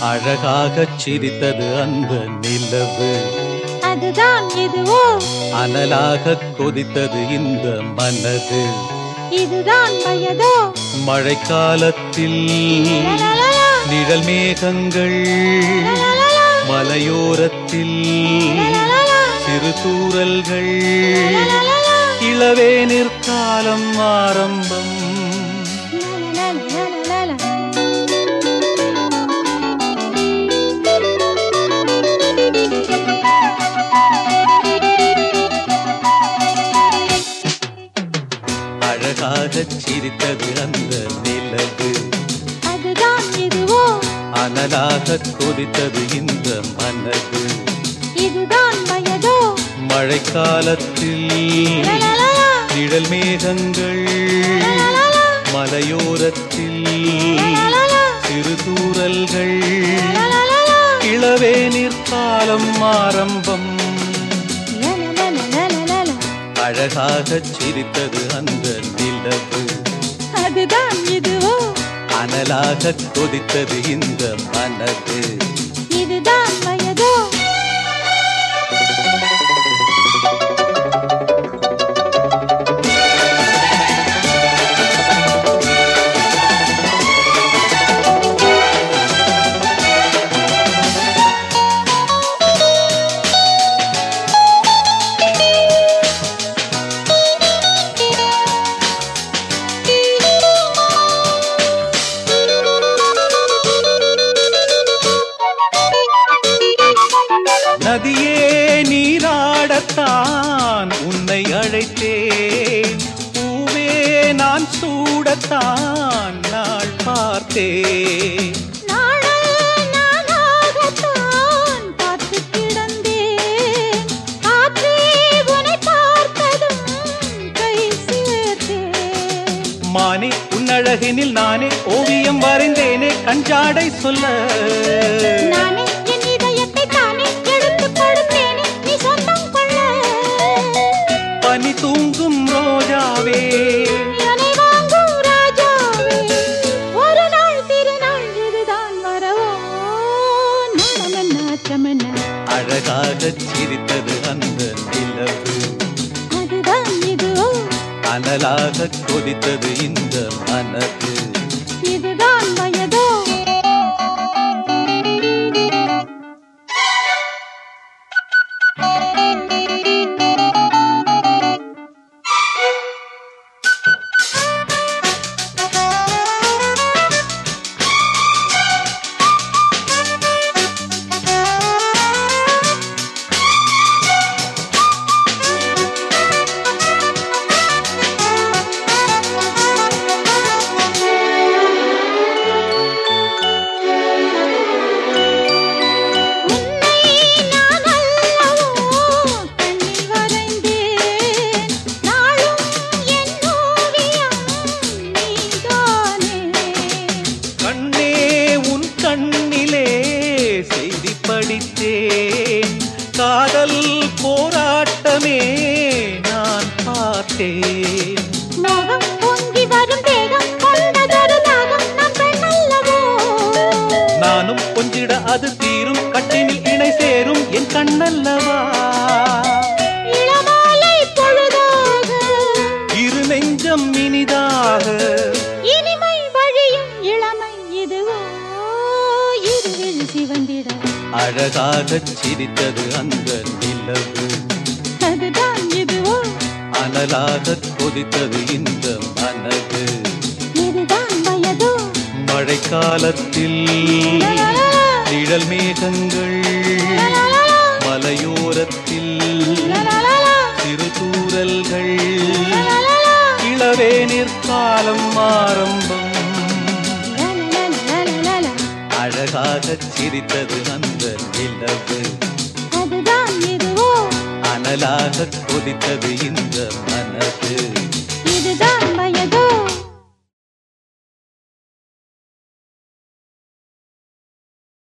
அழகாகச் சிரித்தது அந்த நிலவு. அதுதான் இதுவோ அனலாகக் கொதித்தது இந்த மனது. இதுதான் வயதோ? மழைக்காலத்தில் நிழல் மேகங்கள் மலையோரத்தில் சிறு தூறல்கள் லலலலா, இளவேனிற் காலம் ஆரம்பம். சிரித்தது அந்த நிலவு. அதுதான் இதுவோ? அனலாகக் கொதித்தது இந்த மனது. இதுதான் வயதோ? மழைக்காலத்தில் நிழல் மேகங்கள் மலையோரத்தில் சிறு தூறல்கள் லலலலா, இளவேனிற் காலம் ஆரம்பம். அழகாகச் சிரித்தது அந்த நிலவு. அதுதான் இதுவோ? அனலாகக் கொதித்தது இந்த மனது. நதியே நீராடத்தான். உன்னை அழைத்தேன். பூவே நான் சூடத்தான். நாள் பார்த்தேன். மானே உன்னழகினில் நானே ஓவியம் வரைந்தேனே. கஞ்சாடை சொல்ல. வாங்கும் ராஜாவே, அழகாகச் சிரித்தது அந்த நிலவு. அதுதான் இதுவோ? அனலாகக் கொதித்தது இந்த மனது. இதுதான் வயதோ? காதல் போராட்டமே நான் பார்த்தேன். மோகம் பொங்கி வரும் பெண்ணல்லவோ நானும் கொஞ்சிட அது தீரும் கட்டினில் இணை சேரும் என் கண்ணல்லவா இளமாலை பொழுதாக. இரு நெஞ்சம் இனிதாக. இனிமை வழியும் இளமை இதுவோ? இருவில் சிவந்திட அழகாகச் சிரித்தது அந்த நிலவு அதுதான் இதுவோ? அனலாகக் கொதித்தது இந்த மனது. மழைக்காலத்தில் நிழல் மேகங்கள் அழகாகச் சிரித்தது அந்த நிலவு அதுதான் இதுவோ? அனலாகக் கொதித்தது இந்த மனது.